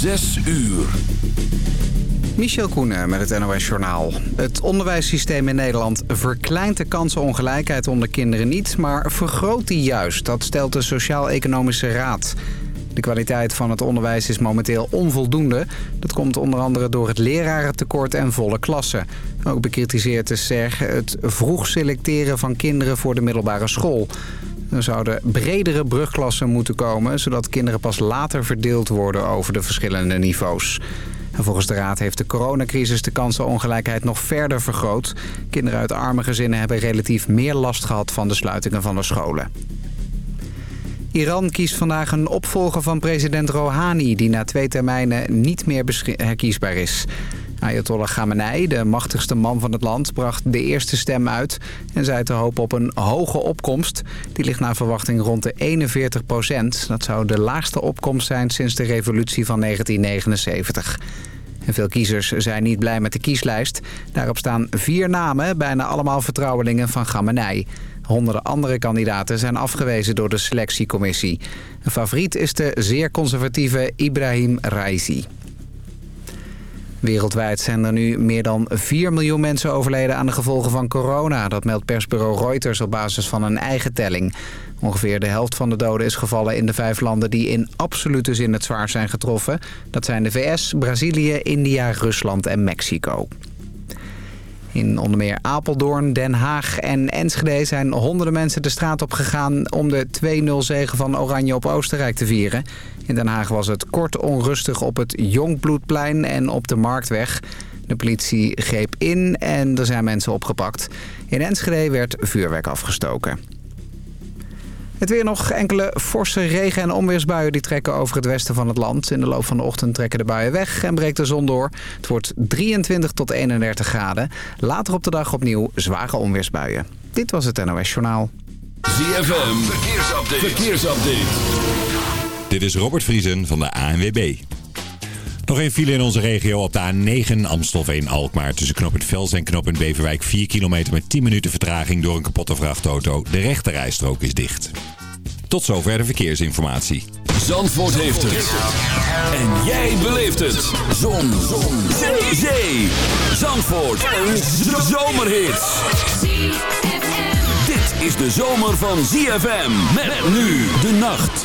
Zes uur. Michel Koenen met het NOS-journaal. Het onderwijssysteem in Nederland verkleint de kansenongelijkheid onder kinderen niet... maar vergroot die juist, dat stelt de Sociaal-Economische Raad. De kwaliteit van het onderwijs is momenteel onvoldoende. Dat komt onder andere door het lerarentekort en volle klassen. Ook bekritiseert de SER het vroeg selecteren van kinderen voor de middelbare school... Er zouden bredere brugklassen moeten komen... zodat kinderen pas later verdeeld worden over de verschillende niveaus. En volgens de Raad heeft de coronacrisis de kansenongelijkheid nog verder vergroot. Kinderen uit arme gezinnen hebben relatief meer last gehad van de sluitingen van de scholen. Iran kiest vandaag een opvolger van president Rouhani... die na twee termijnen niet meer herkiesbaar is. Ayatollah Khamenei, de machtigste man van het land, bracht de eerste stem uit... en zei te hopen op een hoge opkomst. Die ligt naar verwachting rond de 41 procent. Dat zou de laagste opkomst zijn sinds de revolutie van 1979. En veel kiezers zijn niet blij met de kieslijst. Daarop staan vier namen, bijna allemaal vertrouwelingen van Khamenei. Honderden andere kandidaten zijn afgewezen door de selectiecommissie. Een favoriet is de zeer conservatieve Ibrahim Raisi. Wereldwijd zijn er nu meer dan 4 miljoen mensen overleden aan de gevolgen van corona. Dat meldt persbureau Reuters op basis van een eigen telling. Ongeveer de helft van de doden is gevallen in de vijf landen die in absolute zin het zwaar zijn getroffen. Dat zijn de VS, Brazilië, India, Rusland en Mexico. In onder meer Apeldoorn, Den Haag en Enschede zijn honderden mensen de straat op gegaan om de 2-0 van Oranje op Oostenrijk te vieren. In Den Haag was het kort onrustig op het Jongbloedplein en op de Marktweg. De politie greep in en er zijn mensen opgepakt. In Enschede werd vuurwerk afgestoken. Het weer nog. Enkele forse regen- en onweersbuien die trekken over het westen van het land. In de loop van de ochtend trekken de buien weg en breekt de zon door. Het wordt 23 tot 31 graden. Later op de dag opnieuw zware onweersbuien. Dit was het NOS Journaal. ZFM. Verkeersupdate. Verkeersupdate. Dit is Robert Vriesen van de ANWB. Nog een file in onze regio op de A9 Amstelveen-Alkmaar. Tussen knooppunt Vels en knooppunt Beverwijk 4 kilometer met 10 minuten vertraging door een kapotte vrachtauto. De rechterrijstrook is dicht. Tot zover de verkeersinformatie. Zandvoort heeft het. En jij beleeft het. Zon. Zon. Zee. Zee. Zandvoort. Een zomerhit. Dit is de zomer van ZFM. Met nu de nacht.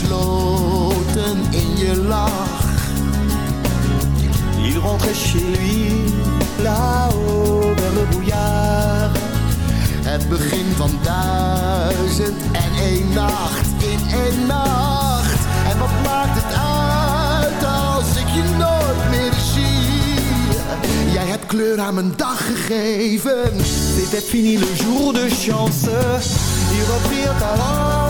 gesloten in je lach. Il rentrait chez lui, là-haut bouillard. Het begin van duizend en één nacht, in één nacht. En wat maakt het uit als ik je nooit meer zie? Jij hebt kleur aan mijn dag gegeven. C'était fini le jour de chance. Il reprirent alors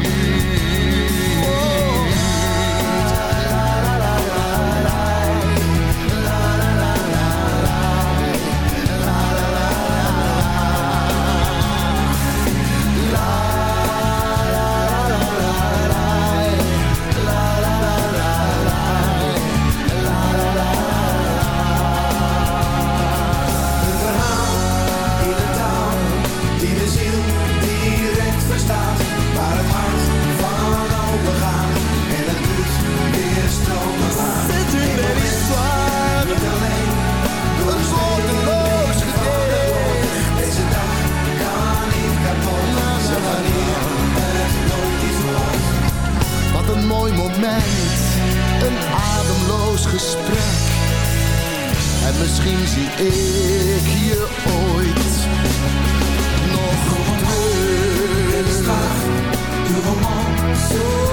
mij niet een ademloos gesprek. En misschien zie ik je ooit nog terug. De romance,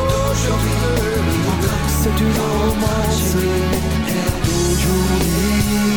d'aujourd'hui, c'est une romance d'aujourd'hui.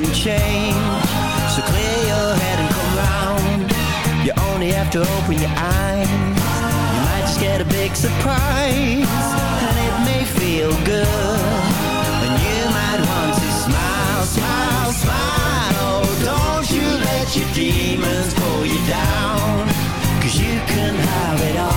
can change. So clear your head and come round. You only have to open your eyes. You might just get a big surprise. And it may feel good. And you might want to smile, smile, smile. Oh, don't you let your demons pull you down. Cause you can have it all.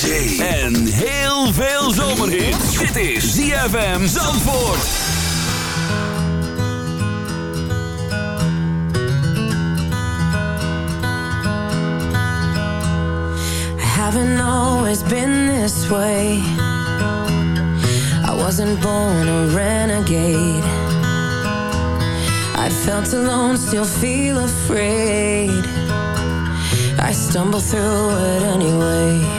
zee en heel veel zomerhit. Dit is ZFM Zandvoort. I haven't always been this way. I wasn't born a renegade. I felt alone, still feel afraid. I stumble through it anyway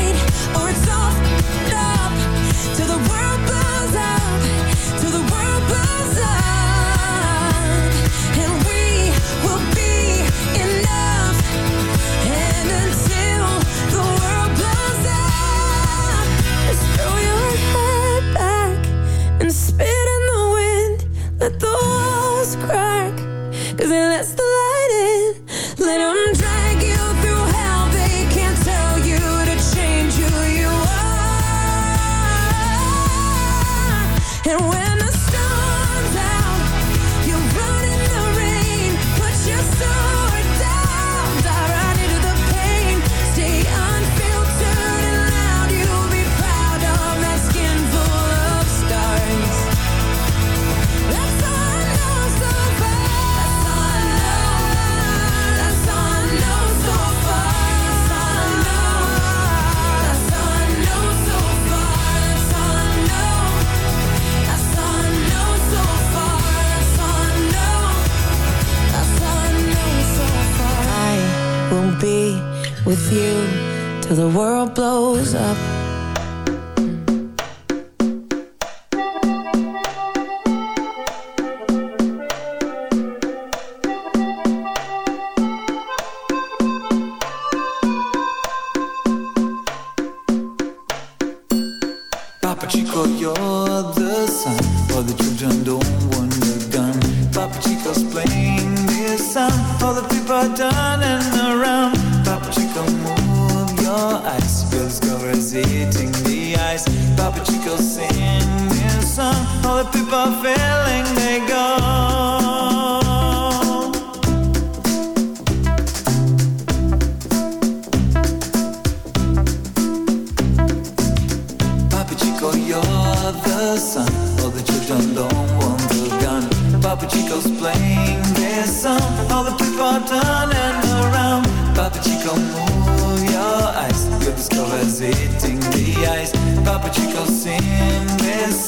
Cause it lets the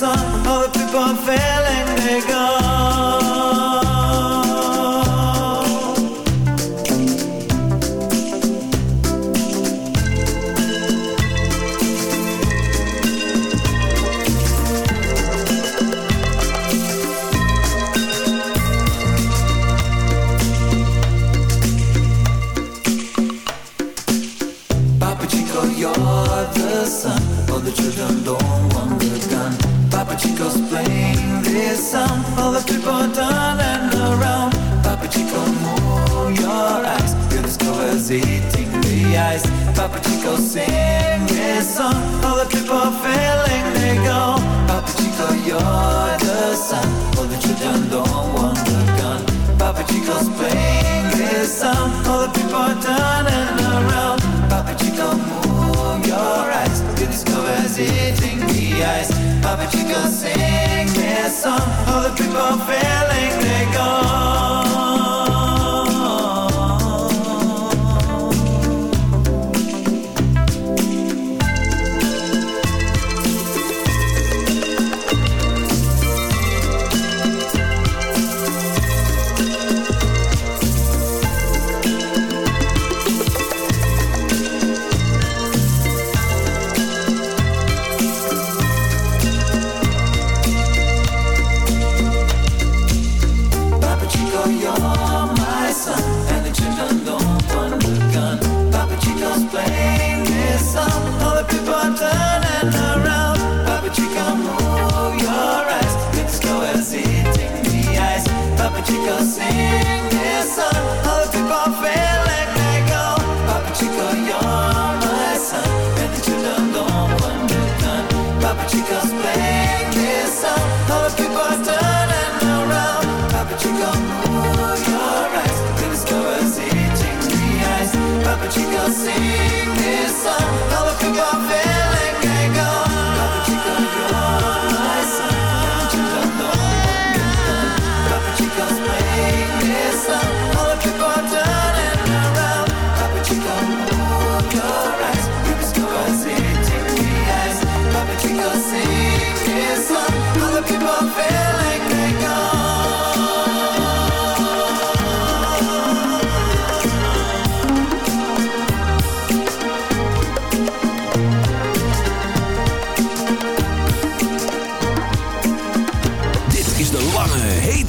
all the people I'm above it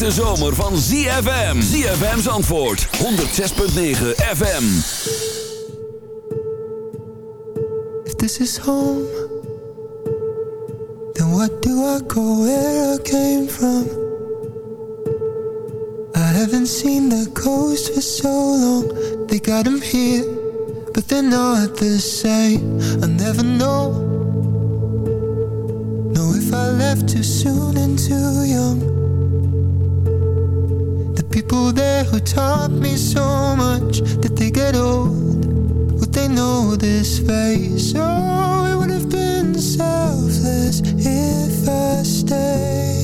hete zomer van ZFM. ZFM's antwoord. 106.9 FM. If this is home, then what do I go where I came from? I haven't seen the coast for so long. They got them here, but they're not the same. I never know. No, if I left too soon and too young. people there who taught me so much. Did they get old? Would they know this face? Oh, it would have been selfless if I stayed.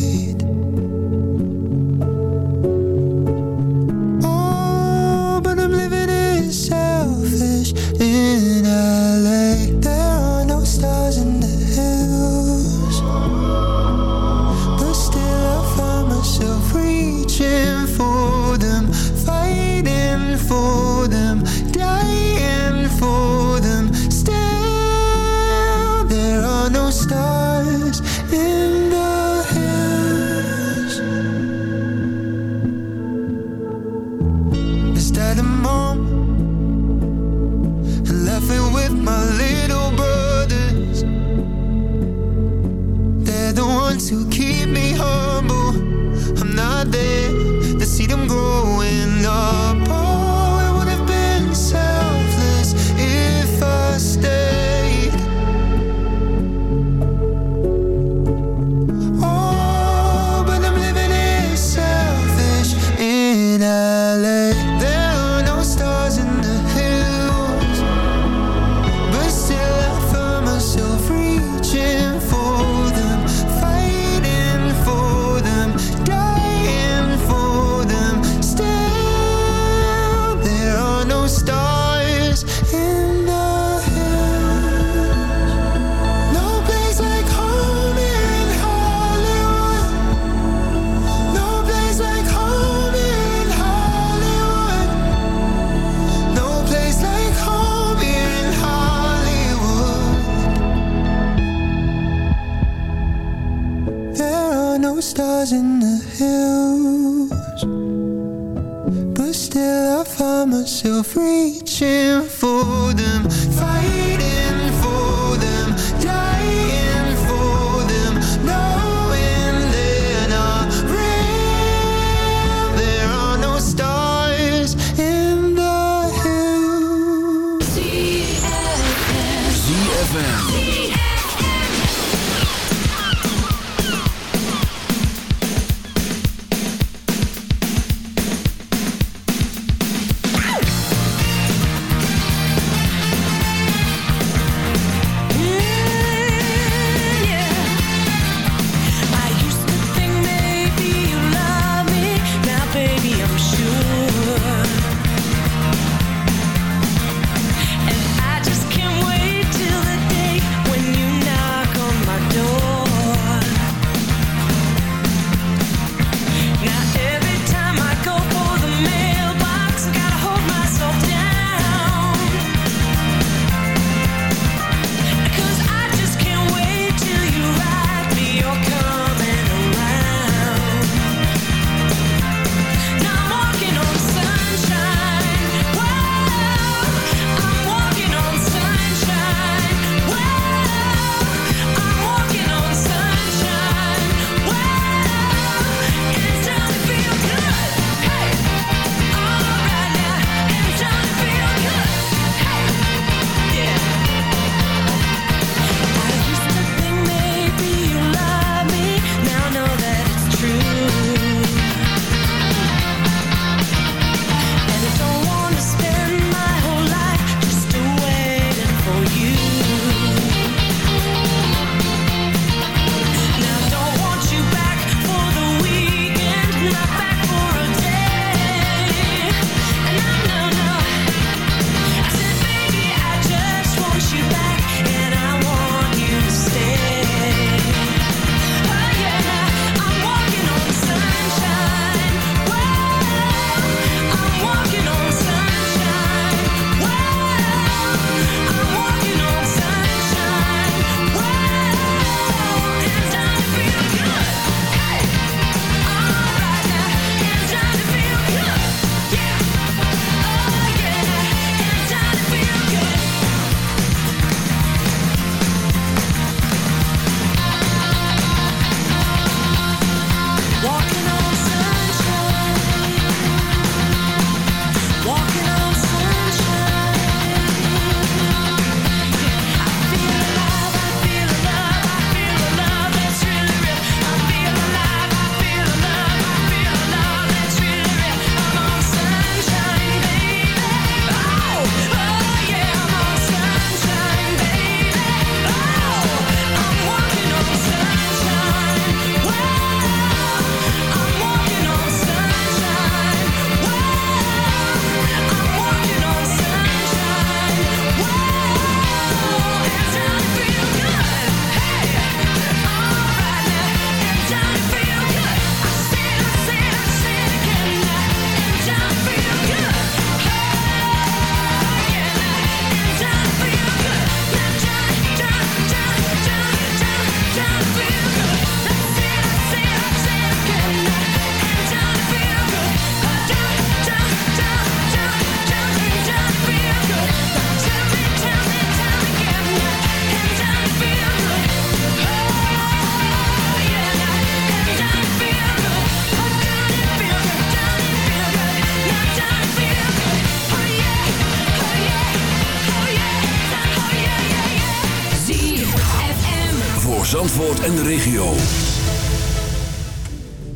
Zandvoort en de regio.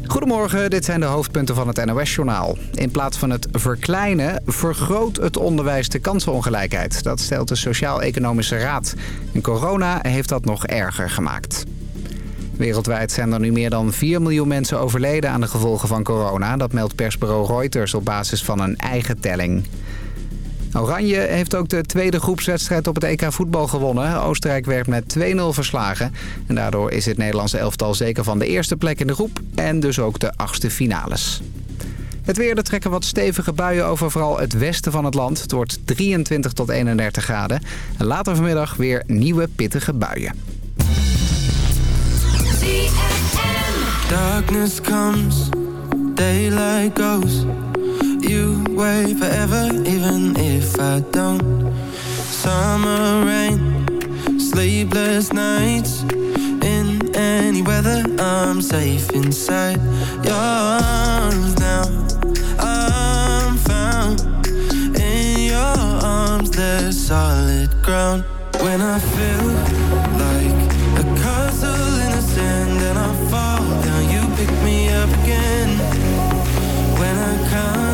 Goedemorgen, dit zijn de hoofdpunten van het NOS-journaal. In plaats van het verkleinen, vergroot het onderwijs de kansenongelijkheid. Dat stelt de Sociaal-Economische Raad. En corona heeft dat nog erger gemaakt. Wereldwijd zijn er nu meer dan 4 miljoen mensen overleden aan de gevolgen van corona. Dat meldt persbureau Reuters op basis van een eigen telling. Oranje heeft ook de tweede groepswedstrijd op het EK voetbal gewonnen. Oostenrijk werd met 2-0 verslagen. En daardoor is het Nederlandse elftal zeker van de eerste plek in de groep... en dus ook de achtste finales. Het weer, er trekken wat stevige buien over vooral het westen van het land. Het wordt 23 tot 31 graden. En later vanmiddag weer nieuwe pittige buien. Darkness comes, daylight goes. you wait forever, even if I don't. Summer rain, sleepless nights. In any weather, I'm safe inside your arms now. I'm found in your arms, there's solid ground. When I feel like a castle in the sand and I fall down, you pick me up again. When I come.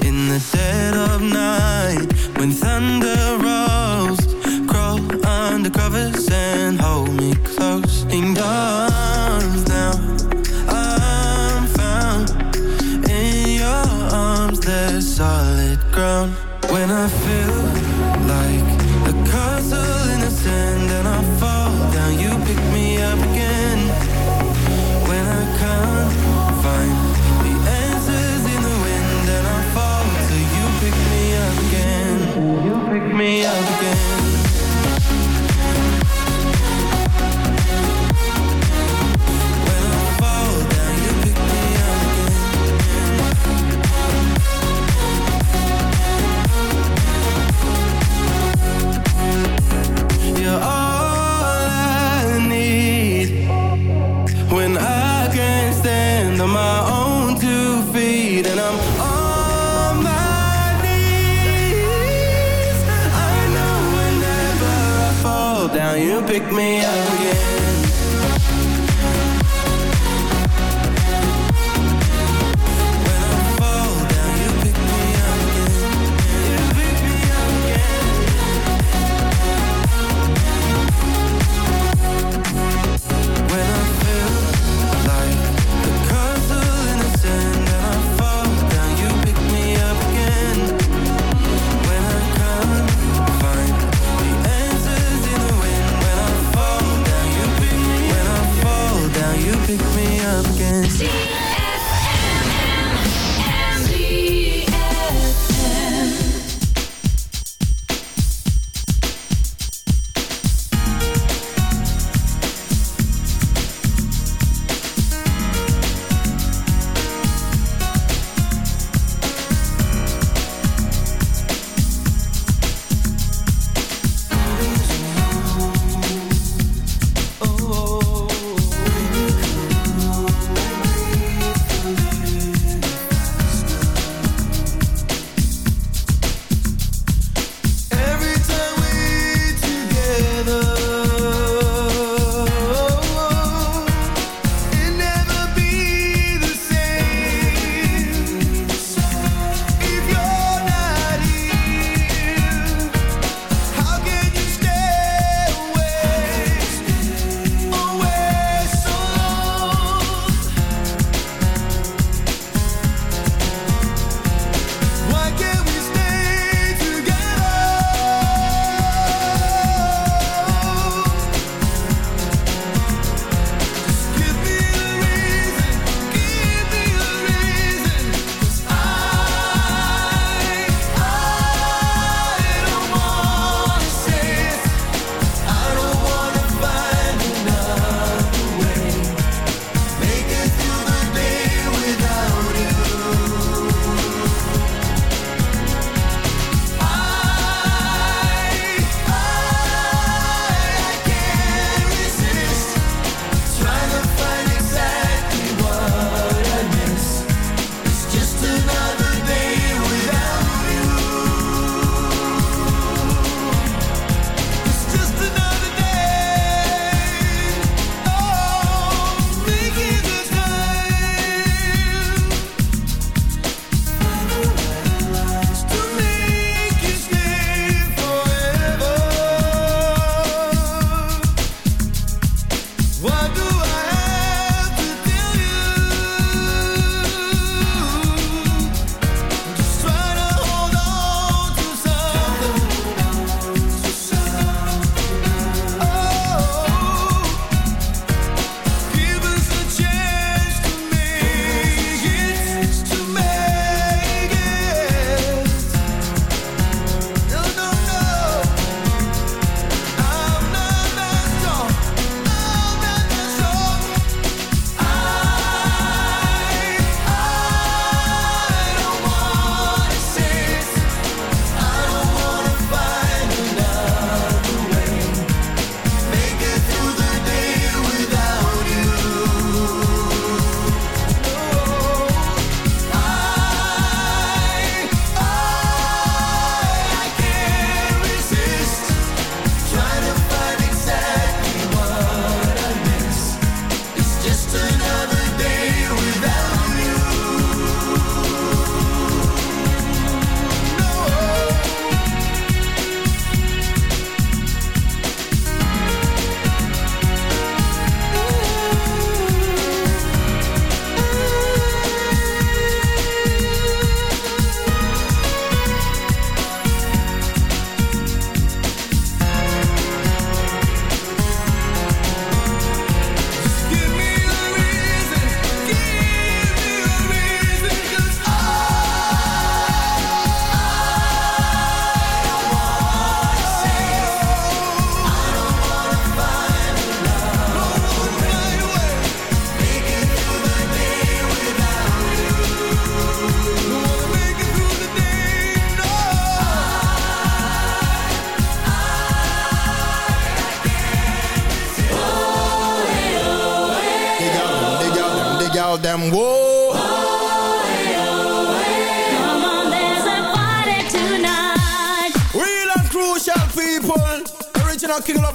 in the dead of night When thunder rolls Crawl under covers and hold me close arms now I'm found In your arms there's solid ground When I feel me up pick me up again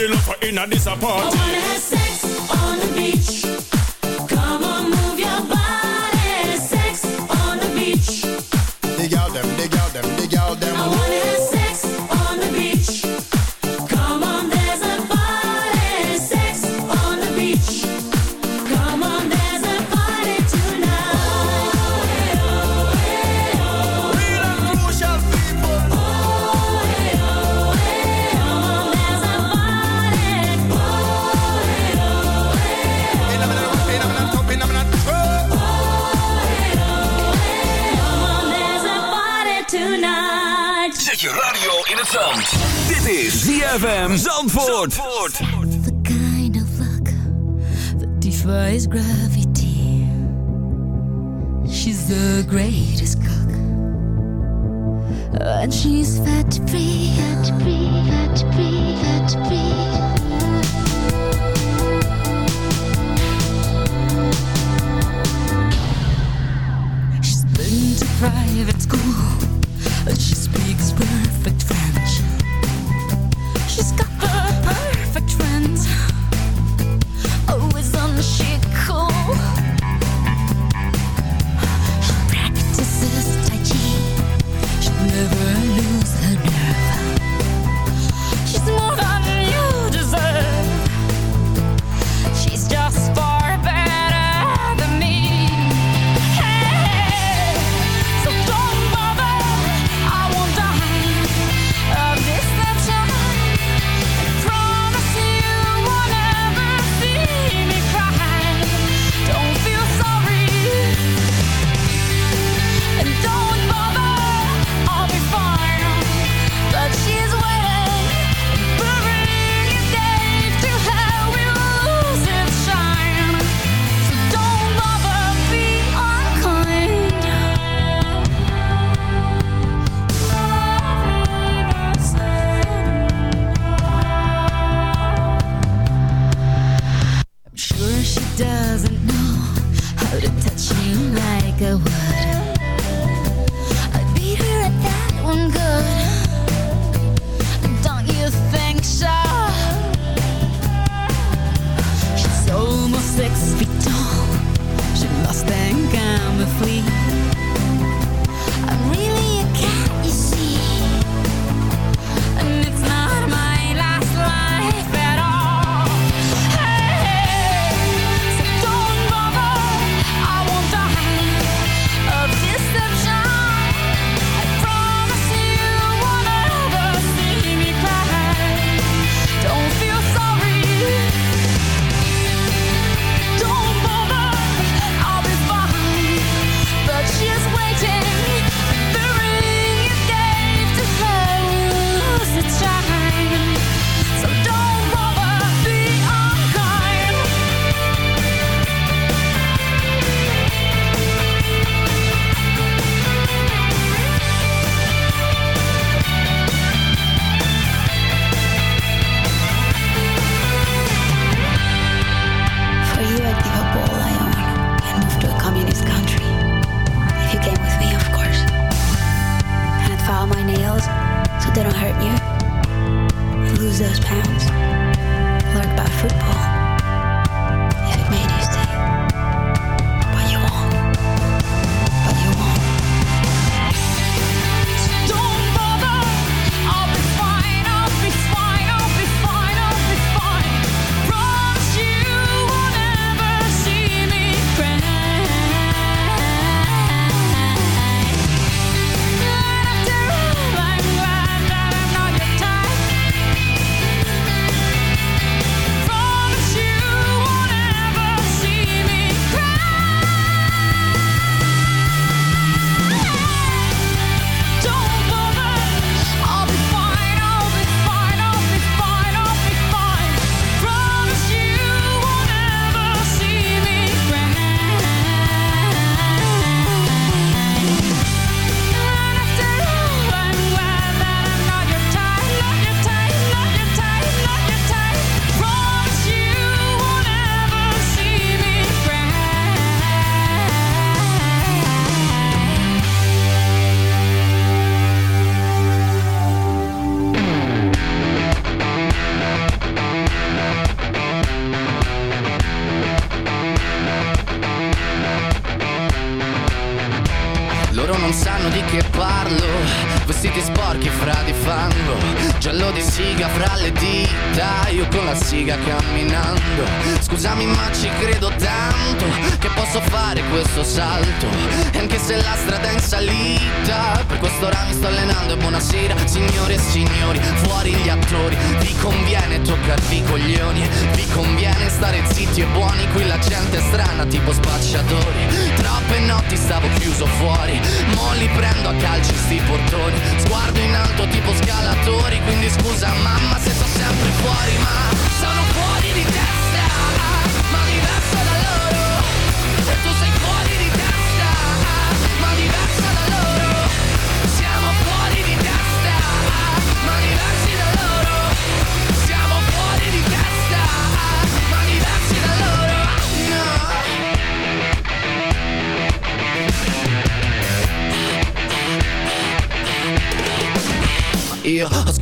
the love for inner I wanna have sex on the beach. ZFM Zandvoort. Zandvoort. The kind of luck that defies gravity. She's the greatest cook. And she's fat free, fat free, fat free, fat free. She's been to private school. and She speaks perfect French.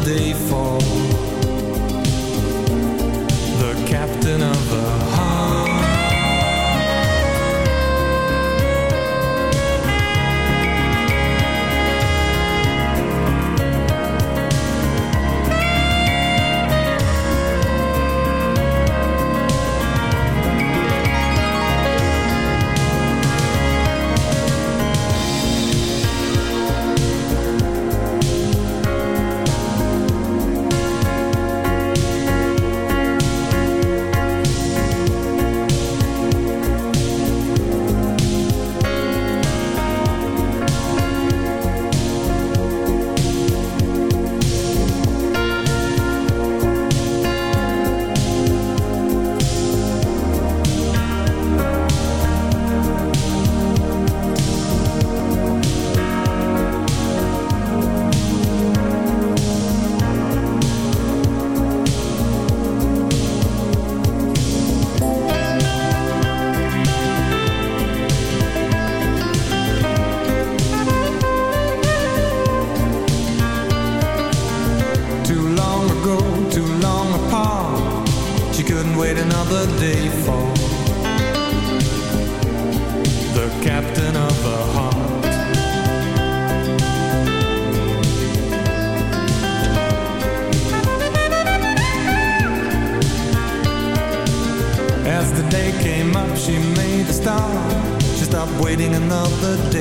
day for another day fall. The captain of the heart. As the day came up, she made a start. She stopped waiting another day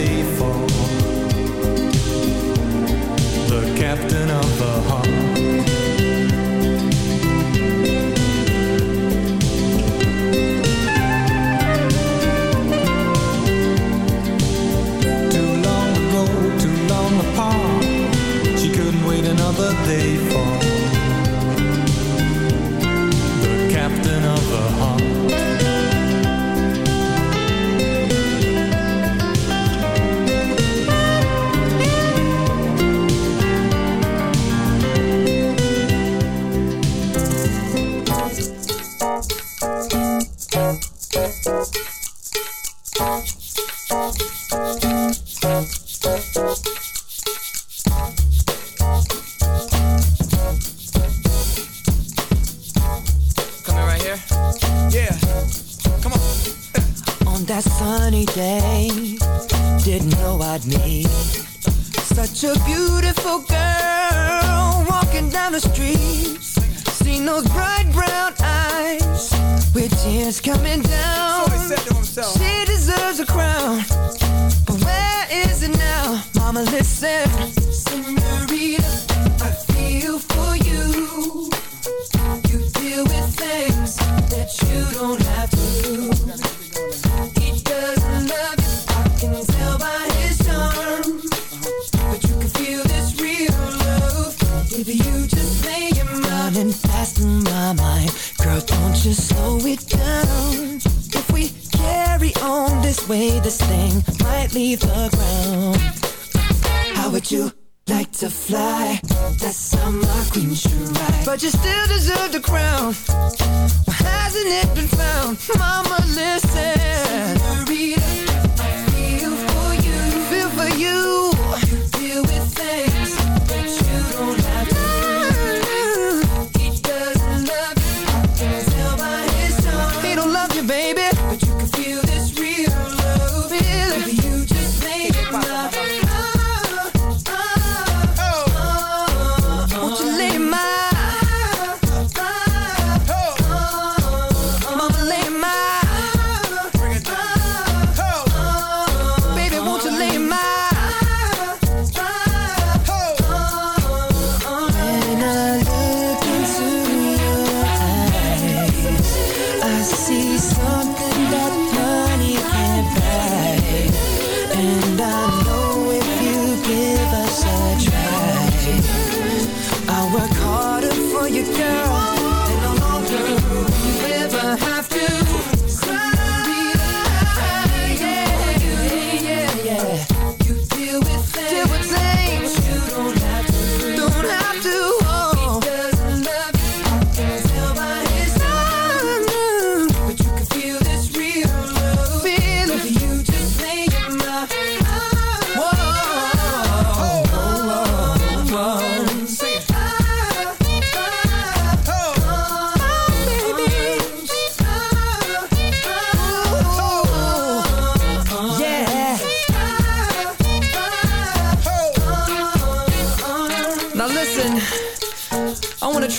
just slow it down. If we carry on this way, this thing might leave the ground. How would you like to fly? That summer queen should ride. But you still deserve the crown. hasn't it been found, Mama?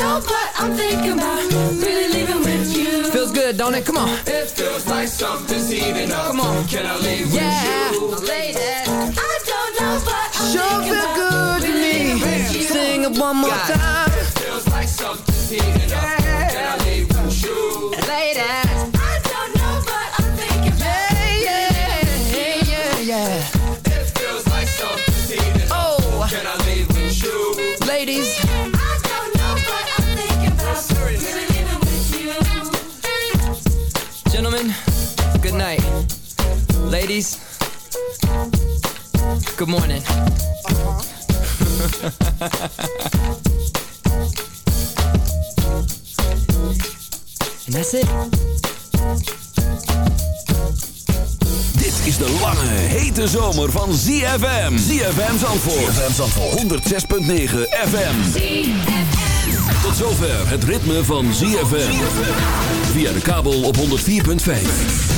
know what I'm thinking about. Really leaving with you. Feels good, don't it? Come on. It feels like something's heating up. Come on. Can I leave yeah. with you? Yeah. I don't know what I'm sure thinking about. Sure feel good really to me. Sing it one more God. time. Good morning. And that's it. Dit is de lange, hete zomer van ZFM. ZFM Zandvoort. ZFM Zandvoort. 106.9 FM. Tot zover het ritme van ZFM. Via de kabel op 104.5.